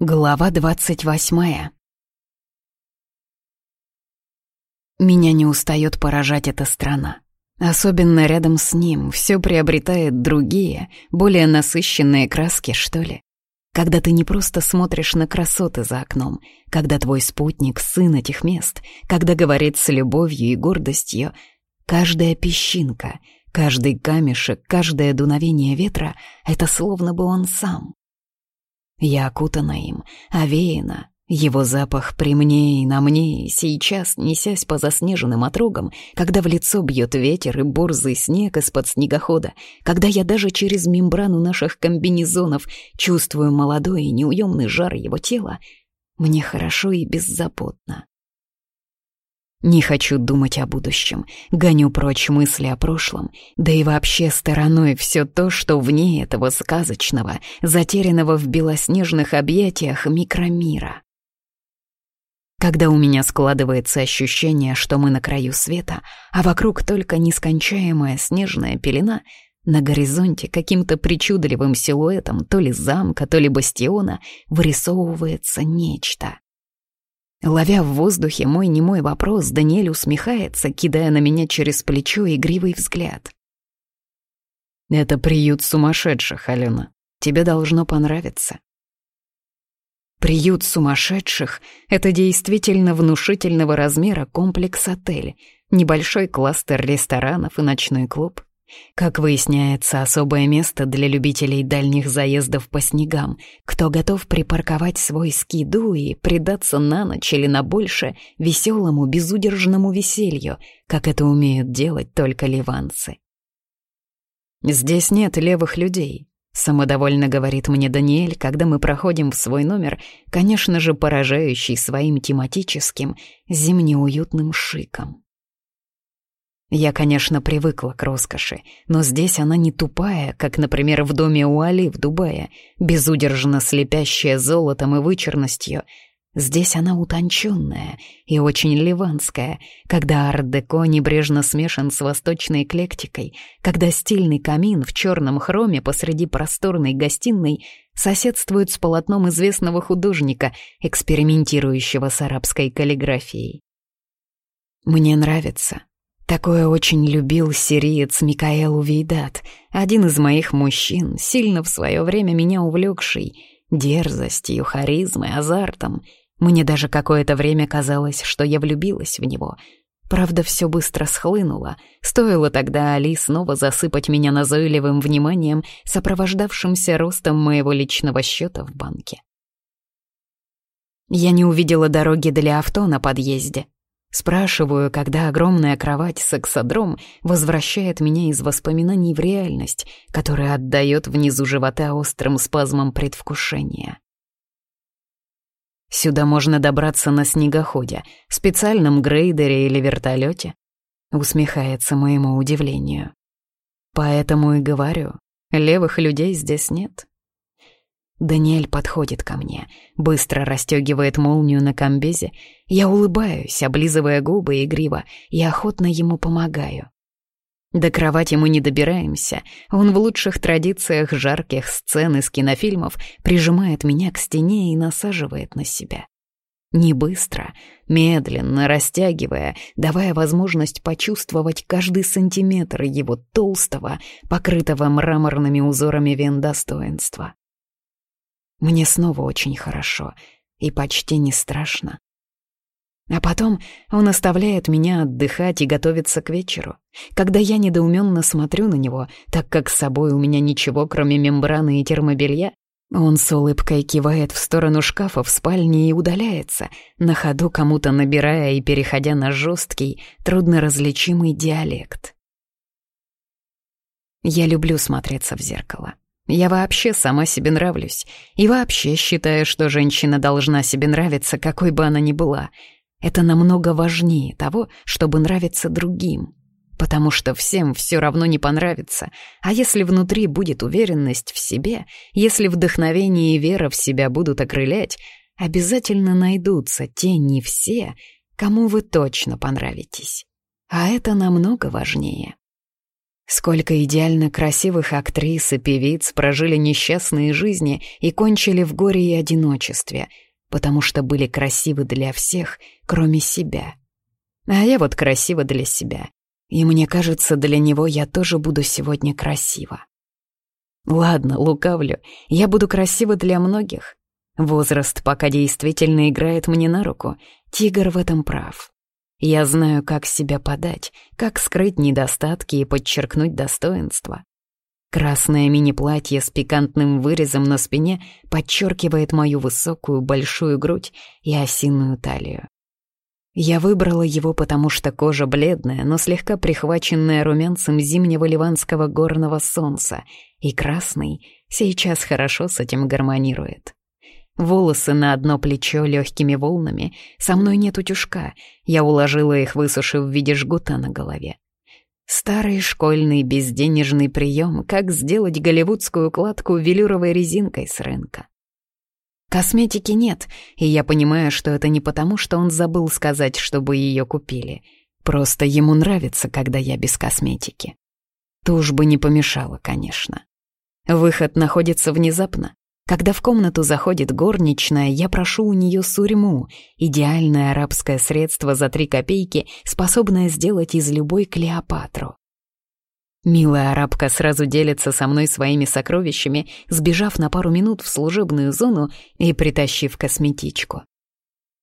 Глава двадцать восьмая Меня не устает поражать эта страна. Особенно рядом с ним все приобретает другие, более насыщенные краски, что ли. Когда ты не просто смотришь на красоты за окном, когда твой спутник — сын этих мест, когда говорит с любовью и гордостью, каждая песчинка, каждый камешек, каждое дуновение ветра — это словно бы он сам. Я окутана им, овеяна. Его запах при мне и на мне, сейчас, несясь по заснеженным отрогам, когда в лицо бьет ветер и борзый снег из-под снегохода, когда я даже через мембрану наших комбинезонов чувствую молодой и неуемный жар его тела, мне хорошо и беззаботно. Не хочу думать о будущем, гоню прочь мысли о прошлом, да и вообще стороной все то, что вне этого сказочного, затерянного в белоснежных объятиях микромира. Когда у меня складывается ощущение, что мы на краю света, а вокруг только нескончаемая снежная пелена, на горизонте каким-то причудливым силуэтом то ли замка, то ли бастиона вырисовывается нечто. Ловя в воздухе мой немой вопрос, Даниэль усмехается, кидая на меня через плечо игривый взгляд. «Это приют сумасшедших, Алена. Тебе должно понравиться». Приют сумасшедших — это действительно внушительного размера комплекс-отель, небольшой кластер ресторанов и ночной клуб. Как выясняется, особое место для любителей дальних заездов по снегам, кто готов припарковать свой скиду и предаться на ночь или на больше веселому, безудержному веселью, как это умеют делать только ливанцы. «Здесь нет левых людей», — самодовольно говорит мне Даниэль, когда мы проходим в свой номер, конечно же, поражающий своим тематическим, зимнеуютным шиком. Я, конечно, привыкла к роскоши, но здесь она не тупая, как, например, в доме у Али в Дубае, безудержно слепящая золотом и вычурностью. Здесь она утонченная и очень ливанская, когда арт-деко небрежно смешан с восточной эклектикой, когда стильный камин в черном хроме посреди просторной гостиной соседствует с полотном известного художника, экспериментирующего с арабской каллиграфией. Мне нравится, Такое очень любил сириец Микаэл Увейдат, один из моих мужчин, сильно в свое время меня увлекший, дерзостью, харизмой, азартом. Мне даже какое-то время казалось, что я влюбилась в него. Правда, все быстро схлынуло. Стоило тогда Али снова засыпать меня назойливым вниманием, сопровождавшимся ростом моего личного счета в банке. Я не увидела дороги для авто на подъезде. Спрашиваю, когда огромная кровать сексодром возвращает меня из воспоминаний в реальность, которая отдает внизу живота острым спазмом предвкушения. Сюда можно добраться на снегоходе, специальном грейдере или вертолете. Усмехается моему удивлению. Поэтому и говорю, левых людей здесь нет. Даниэль подходит ко мне, быстро расстегивает молнию на комбезе. Я улыбаюсь, облизывая губы игриво, и охотно ему помогаю. До кровати мы не добираемся. Он в лучших традициях жарких сцен из кинофильмов прижимает меня к стене и насаживает на себя. Не быстро, медленно, растягивая, давая возможность почувствовать каждый сантиметр его толстого, покрытого мраморными узорами вен достоинства. Мне снова очень хорошо и почти не страшно. А потом он оставляет меня отдыхать и готовиться к вечеру. Когда я недоуменно смотрю на него, так как с собой у меня ничего, кроме мембраны и термобелья, он с улыбкой кивает в сторону шкафа в спальне и удаляется, на ходу кому-то набирая и переходя на жесткий, трудноразличимый диалект. Я люблю смотреться в зеркало. Я вообще сама себе нравлюсь. И вообще считаю, что женщина должна себе нравиться, какой бы она ни была. Это намного важнее того, чтобы нравиться другим. Потому что всем все равно не понравится. А если внутри будет уверенность в себе, если вдохновение и вера в себя будут окрылять, обязательно найдутся те не все, кому вы точно понравитесь. А это намного важнее. Сколько идеально красивых актрис и певиц прожили несчастные жизни и кончили в горе и одиночестве, потому что были красивы для всех, кроме себя. А я вот красива для себя. И мне кажется, для него я тоже буду сегодня красива. Ладно, лукавлю, я буду красива для многих. Возраст пока действительно играет мне на руку, тигр в этом прав. Я знаю, как себя подать, как скрыть недостатки и подчеркнуть достоинства. Красное мини-платье с пикантным вырезом на спине подчеркивает мою высокую большую грудь и осиную талию. Я выбрала его, потому что кожа бледная, но слегка прихваченная румянцем зимнего ливанского горного солнца, и красный сейчас хорошо с этим гармонирует. Волосы на одно плечо легкими волнами, со мной нет утюжка, я уложила их, высушив в виде жгута на голове. Старый школьный безденежный прием, как сделать голливудскую кладку велюровой резинкой с рынка. Косметики нет, и я понимаю, что это не потому, что он забыл сказать, чтобы ее купили. Просто ему нравится, когда я без косметики. Тушь бы не помешала, конечно. Выход находится внезапно. Когда в комнату заходит горничная, я прошу у нее сурьму, идеальное арабское средство за три копейки, способное сделать из любой Клеопатру. Милая арабка сразу делится со мной своими сокровищами, сбежав на пару минут в служебную зону и притащив косметичку.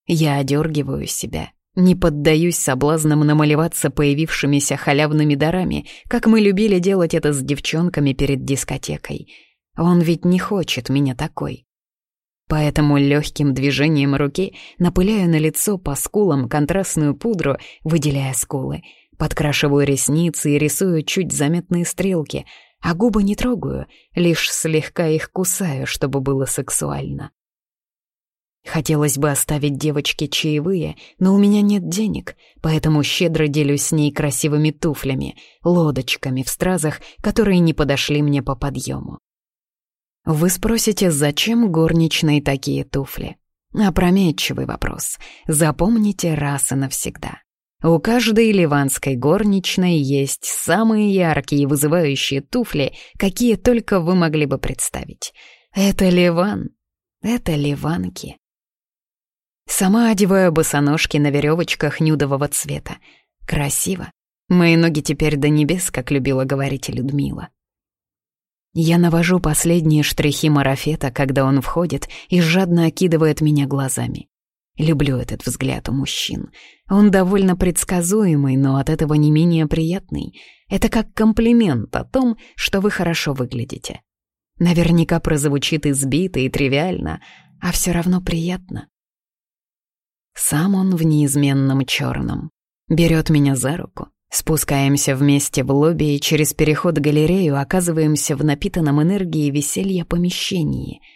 Я одергиваю себя, не поддаюсь соблазнам намалеваться появившимися халявными дарами, как мы любили делать это с девчонками перед дискотекой. Он ведь не хочет меня такой. Поэтому легким движением руки напыляю на лицо по скулам контрастную пудру, выделяя скулы — Подкрашиваю ресницы и рисую чуть заметные стрелки, а губы не трогаю, лишь слегка их кусаю, чтобы было сексуально. Хотелось бы оставить девочке чаевые, но у меня нет денег, поэтому щедро делюсь с ней красивыми туфлями, лодочками в стразах, которые не подошли мне по подъему. Вы спросите, зачем горничные такие туфли? Опрометчивый вопрос. Запомните раз и навсегда. У каждой ливанской горничной есть самые яркие и вызывающие туфли, какие только вы могли бы представить. Это Ливан. Это ливанки. Сама одеваю босоножки на веревочках нюдового цвета. Красиво. Мои ноги теперь до небес, как любила говорить Людмила. Я навожу последние штрихи марафета, когда он входит и жадно окидывает меня глазами. Люблю этот взгляд у мужчин. Он довольно предсказуемый, но от этого не менее приятный. Это как комплимент о том, что вы хорошо выглядите. Наверняка прозвучит избито и тривиально, а все равно приятно. Сам он в неизменном черном. Берет меня за руку. Спускаемся вместе в лобби и через переход галерею оказываемся в напитанном энергией веселья помещении —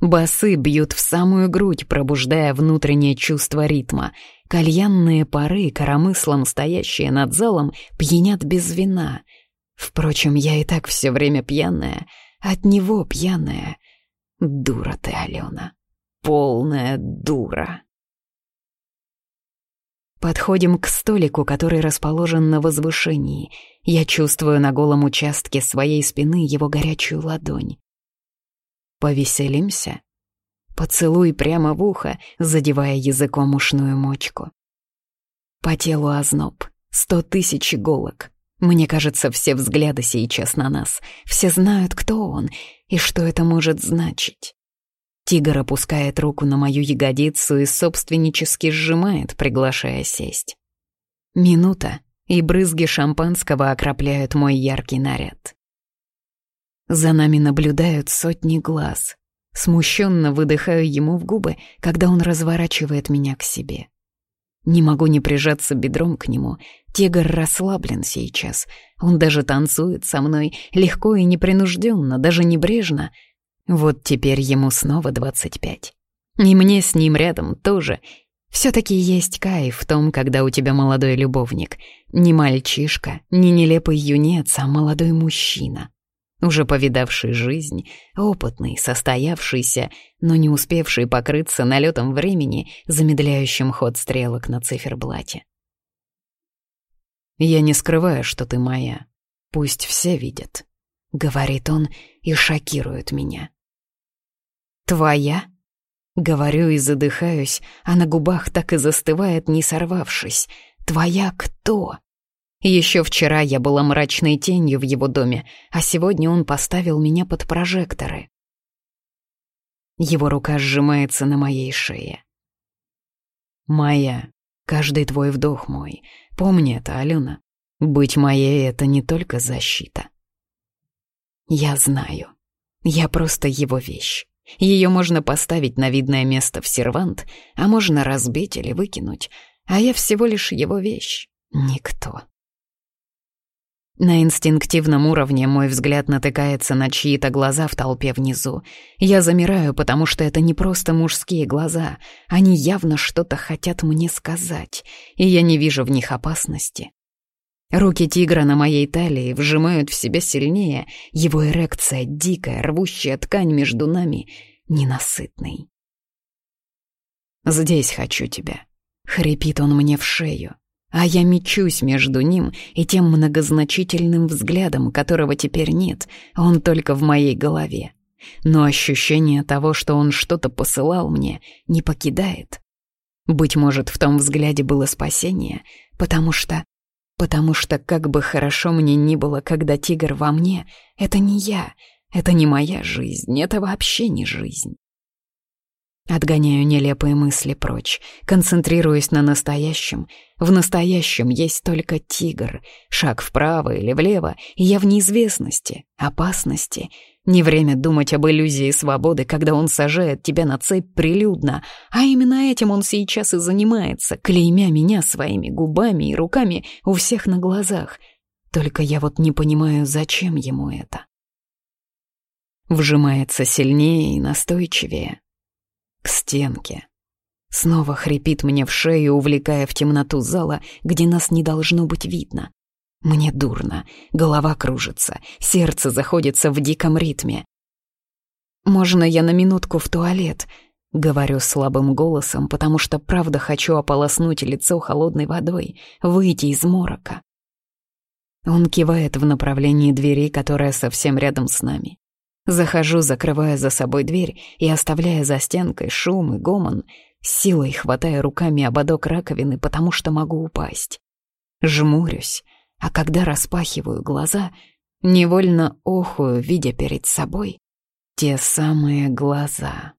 Басы бьют в самую грудь, пробуждая внутреннее чувство ритма. Кальянные пары, коромыслом стоящие над залом, пьянят без вина. Впрочем, я и так все время пьяная. От него пьяная. Дура ты, Алена. Полная дура. Подходим к столику, который расположен на возвышении. Я чувствую на голом участке своей спины его горячую ладонь. Повеселимся? Поцелуй прямо в ухо, задевая языком ушную мочку. По телу озноб, сто тысяч иголок. Мне кажется, все взгляды сейчас на нас. Все знают, кто он и что это может значить. Тигр опускает руку на мою ягодицу и собственнически сжимает, приглашая сесть. Минута, и брызги шампанского окропляют мой яркий наряд. За нами наблюдают сотни глаз. Смущенно выдыхаю ему в губы, когда он разворачивает меня к себе. Не могу не прижаться бедром к нему. Тигр расслаблен сейчас. Он даже танцует со мной, легко и непринужденно, даже небрежно. Вот теперь ему снова двадцать пять. И мне с ним рядом тоже. Все-таки есть кайф в том, когда у тебя молодой любовник. Не мальчишка, не нелепый юнец, а молодой мужчина уже повидавший жизнь, опытный, состоявшийся, но не успевший покрыться налетом времени, замедляющим ход стрелок на циферблате. «Я не скрываю, что ты моя. Пусть все видят», — говорит он и шокирует меня. «Твоя?» Говорю и задыхаюсь, а на губах так и застывает, не сорвавшись. «Твоя кто?» Еще вчера я была мрачной тенью в его доме, а сегодня он поставил меня под прожекторы. Его рука сжимается на моей шее. «Моя, каждый твой вдох мой. Помни это, Алена. Быть моей — это не только защита». Я знаю. Я просто его вещь. Ее можно поставить на видное место в сервант, а можно разбить или выкинуть, а я всего лишь его вещь. Никто. На инстинктивном уровне мой взгляд натыкается на чьи-то глаза в толпе внизу. Я замираю, потому что это не просто мужские глаза. Они явно что-то хотят мне сказать, и я не вижу в них опасности. Руки тигра на моей талии вжимают в себя сильнее, его эрекция дикая, рвущая ткань между нами, ненасытный. «Здесь хочу тебя», — хрипит он мне в шею, а я мечусь между ним и тем многозначительным взглядом, которого теперь нет, он только в моей голове. Но ощущение того, что он что-то посылал мне, не покидает. Быть может, в том взгляде было спасение, потому что Потому что как бы хорошо мне ни было, когда тигр во мне, это не я, это не моя жизнь, это вообще не жизнь. Отгоняю нелепые мысли прочь, концентрируясь на настоящем. В настоящем есть только тигр. Шаг вправо или влево, и я в неизвестности, опасности, не время думать об иллюзии свободы, когда он сажает тебя на цепь прилюдно, а именно этим он сейчас и занимается, клеймя меня своими губами и руками у всех на глазах. Только я вот не понимаю, зачем ему это. Вжимается сильнее и настойчивее. К стенке. Снова хрипит мне в шею, увлекая в темноту зала, где нас не должно быть видно. Мне дурно, голова кружится, сердце заходится в диком ритме. «Можно я на минутку в туалет?» — говорю слабым голосом, потому что правда хочу ополоснуть лицо холодной водой, выйти из морока. Он кивает в направлении двери, которая совсем рядом с нами. Захожу, закрывая за собой дверь и оставляя за стенкой шум и гомон, силой хватая руками ободок раковины, потому что могу упасть. Жмурюсь, а когда распахиваю глаза, невольно охую, видя перед собой те самые глаза.